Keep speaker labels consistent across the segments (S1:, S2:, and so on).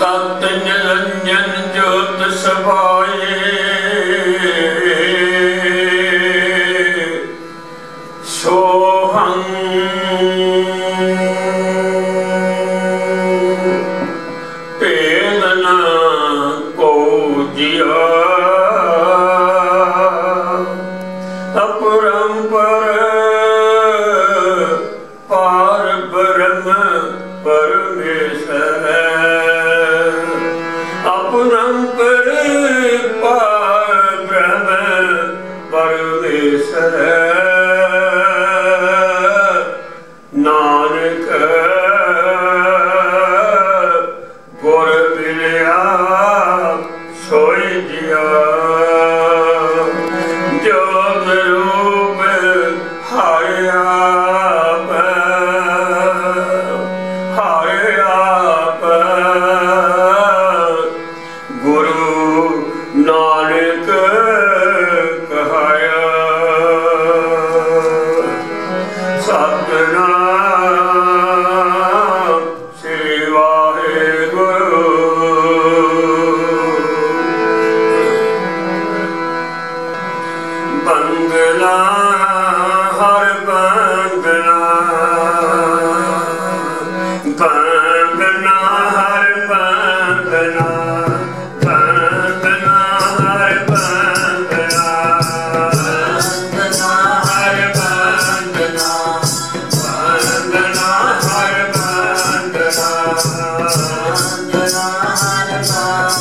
S1: ਤਤ ਨਿਰੰਜਨ ਜੋਤ ਸਭਾਏ ਅਪਰੰਪਰ ਪਾਰ ਬ੍ਰਹਮ ਪਰਮੇਸ਼ਰ Narayanam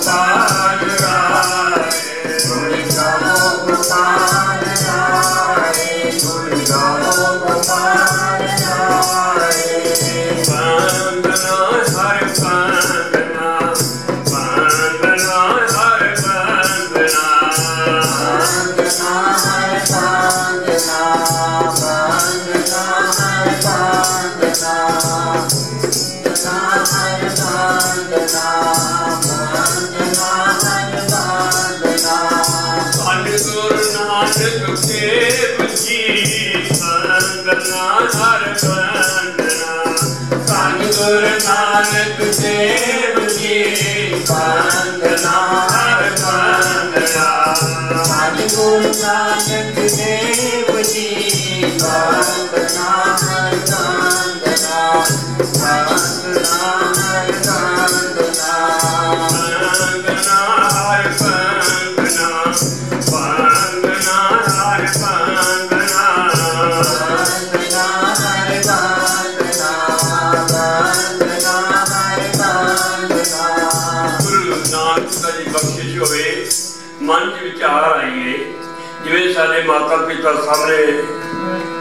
S1: time. ਬੰਦਨਾ ਹਰ ਬੰਦਨਾ ਪੰਡ ਗੁਰੂ ਨਾਨਕ ਦੇਵ ਜੀ ਬੰਦਨਾ ਹਰ ਬੰਦਨਾ ਗੁਰੂ ਨਾਨਕ ਦੇਵ ਜੀ ਹੋਵੇ ਮਨ 'ਚ ਵਿਚਾਰ ਆਈਏ, ਜਿਵੇਂ ਸਾਡੇ ਮਾਤਾ ਪਿਤਾ ਸਾਹਮਣੇ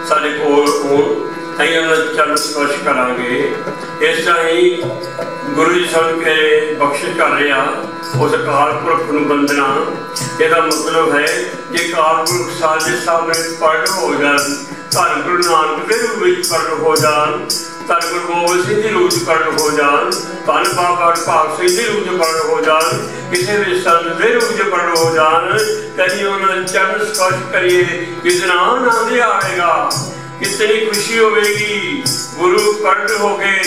S1: ਸਾਡੇ ਕੋਲ ਹੋਣ, ਅਸੀਂ ਉਹਨਾਂ ਦੇ ਚਰਨ ਸਪਰਸ਼ ਕਰਾਂਗੇ। ਇਸ ਤਰ੍ਹਾਂ ਹੀ ਗੁਰੂ ਜੀ ਸਾਨੂੰ ਕੇ ਬਖਸ਼ਿਸ਼ ਕਰ ਰਿਹਾ ਉਸ ਅਕਾਲ ਪੁਰਖ ਨੂੰ ਬੰਦਨਾ ਇਹਦਾ ਮਤਲਬ ਹੈ, ਜੇ ਅਕਾਲ ਪੁਰਖ ਸਾਡੇ ਸਾਹਮਣੇ ਪੜ ਹੋ ਜਾਣ, ਧੰਨ ਗੁਰੂ ਨਾਨਕ ਦੇ ਰੂਪ ਵਿੱਚ ਪੜ ਹੋ ਜਾਣ ਤਨ ਗੁਰੂ ਗੋਬਿੰਦ ਸਿੰਘ ਦੀ ਰੂਹ ਕਰਨ ਹੋ ਜਾਣ। ਤਨ ਬਾਬਾ ਭਾਗ ਸਿੰਘ ਦੀ ਰੂਹ ਕਰਨ ਹੋ ਜਾਣ। ਕਿਸੇ ਵੀ ਸੰਤ ਦੇ ਰੂਹ ਕਰਨ ਹੋ ਜਾਣ। ਕਦੀ ਉਹਨਾਂ ਚਰਨ ਸਪਰਸ਼ ਕਰੀਏ ਕਿਤਨਾ ਆਨੰਦ ਆਵੇਗਾ ਕਿਤਨੀ ਖੁਸ਼ੀ ਹੋਵੇਗੀ, ਗੁਰੂ ਪ੍ਰਗਟ ਹੋ ਕੇ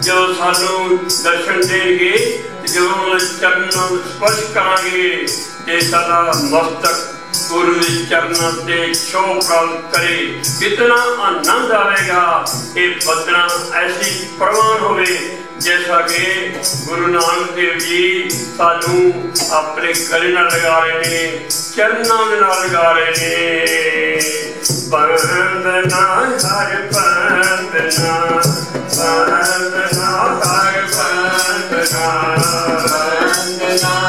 S1: ਜਦੋਂ ਸਾਨੂੰ ਦਰਸ਼ਨ ਦੇਣਗੇ, ਜਦੋਂ ਉਹਨਾਂ ਚਰਨ ਨੂੰ ਸਪਰਸ਼ ਕਰਾਂਗੇ, ਤੇ ਸਾਡਾ ਮਸਤਕ ਗੁਰੂ ਦੇ ਚਰਨਾਂ ਤੇ ਛੋਹ ਪ੍ਰਾਪਤ ਕਰੇ। ਕਿਤਨਾ ਆਨੰਦ ਆਵੇਗਾ ਇਹ ਬਦਨਾ ਐਸੀ ਪ੍ਰਵਾਨ ਹੋਵੇ। ਜੈਸਾ ਕਿ ਗੁਰੂ ਨਾਨਕ ਦੇਵ ਜੀ ਸਾਨੂੰ ਆਪਣੇ ਗਲੇ ਨਾਲ ਲਗਾ ਰਹੇ ਨੇ, ਚਰਨਾਂ ਦੇ ਨਾਲ ਲਗਾ ਰਹੇ ਨੇ। ਬੰਦਨਾ ਹਰ ਬੰਦਨਾ ਬੰਦਨਾ ਹਰ ਬੰਦਨਾ ਬੰਦਨਾ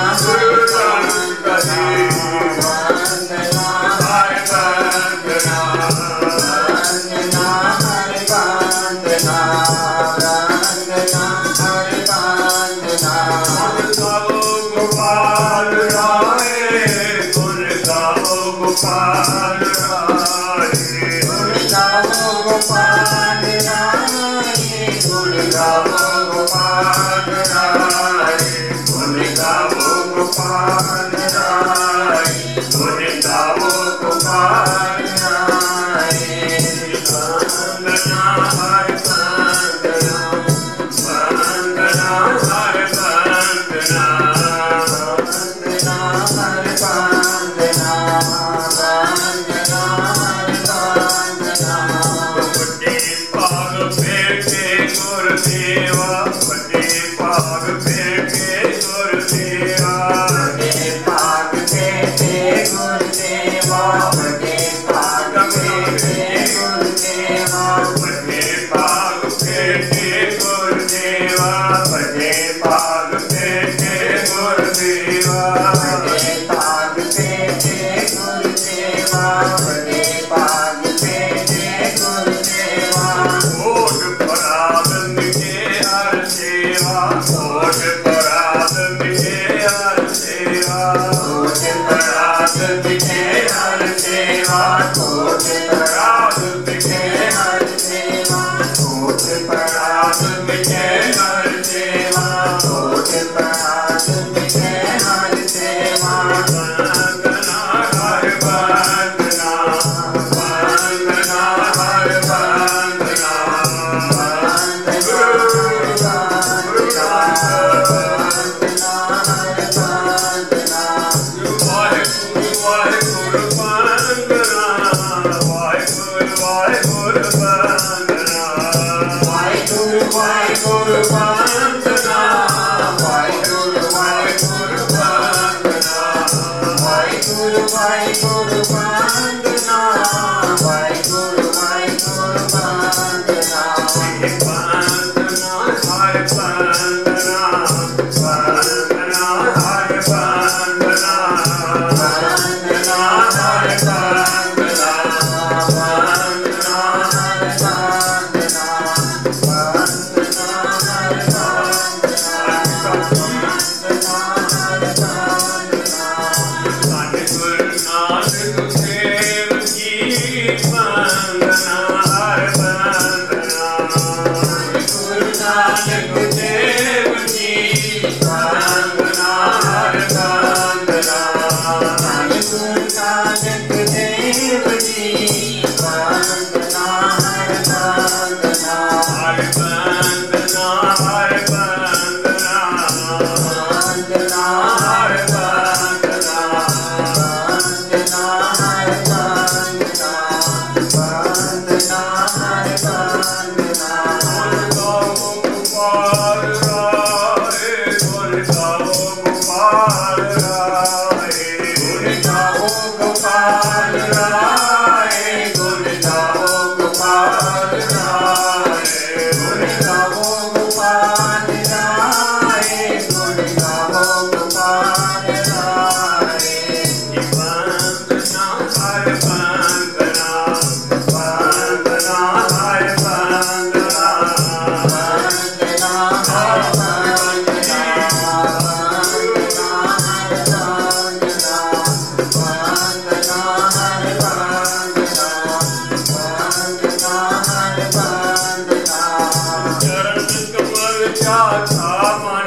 S2: One. Chacha, Chacha,
S1: Chacha,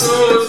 S1: Jesus.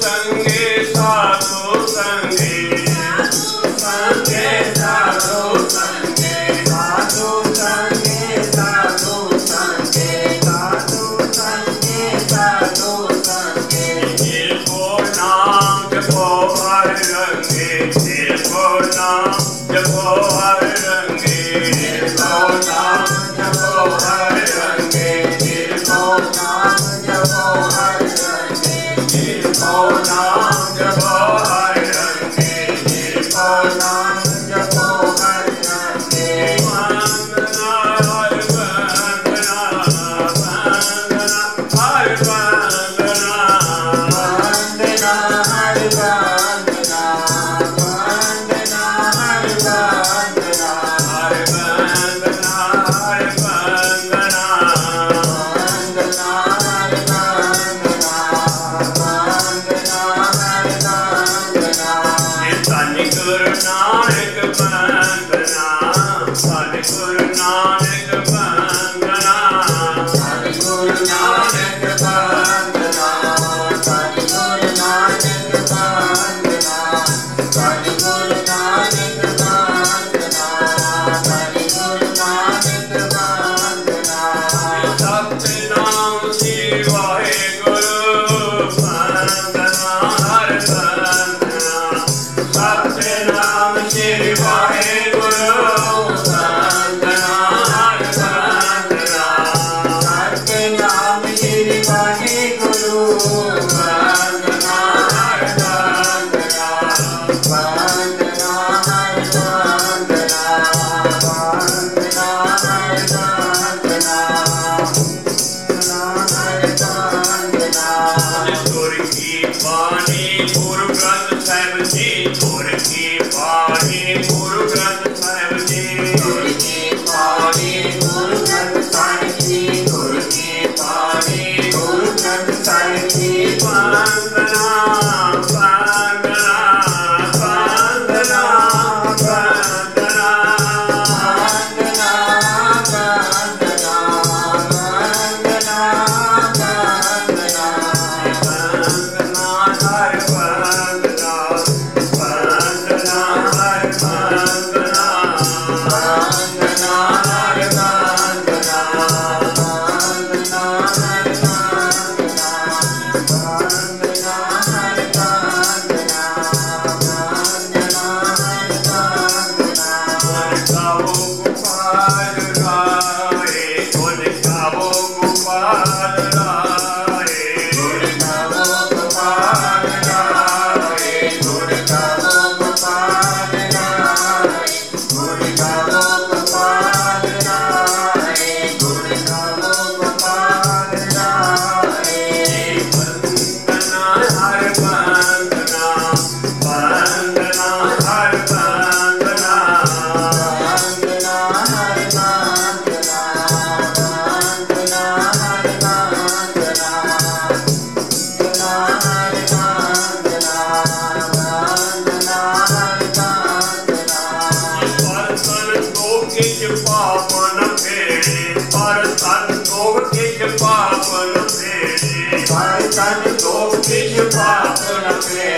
S1: ਬਾਣੀ ਗੁਰੂ ਗ੍ਰੰਥ ਸਾਹਿਬ ਜੀ ਧੁਰ ਕੀ ਬਾਣੀ ਗੁਰੂ ਗ੍ਰੰਥ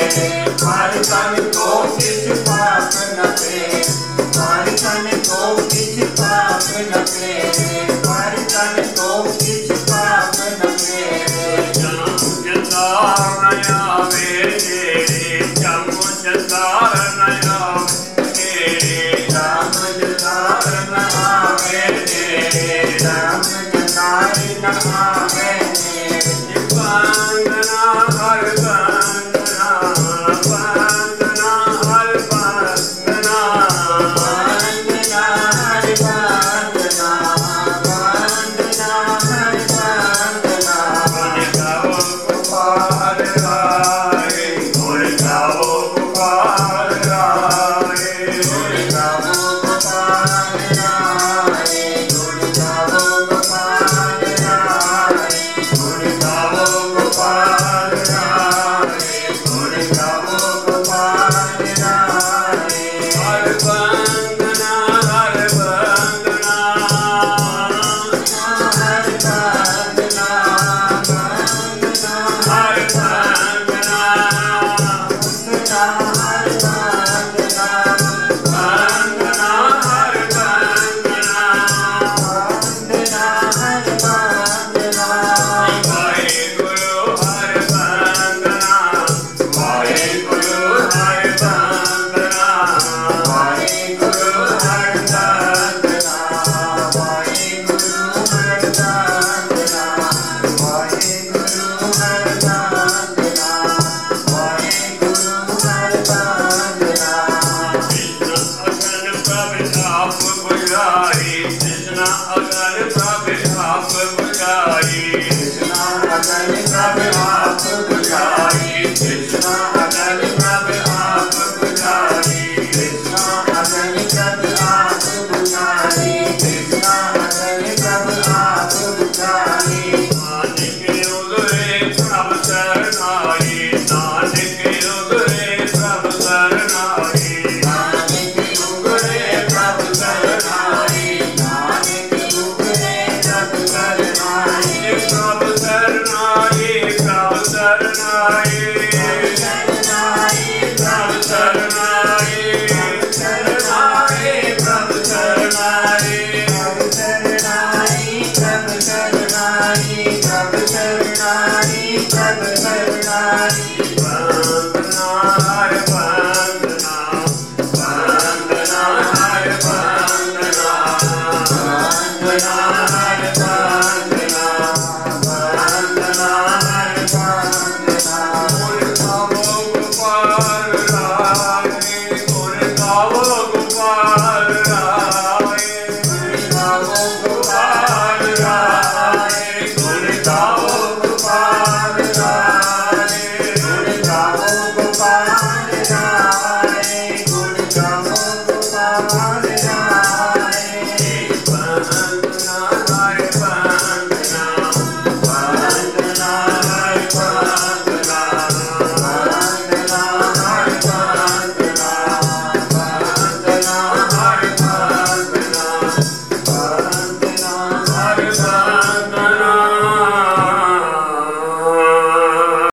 S1: मारी
S2: कान दो सिर्फ पाप न पे
S1: मारी कान दो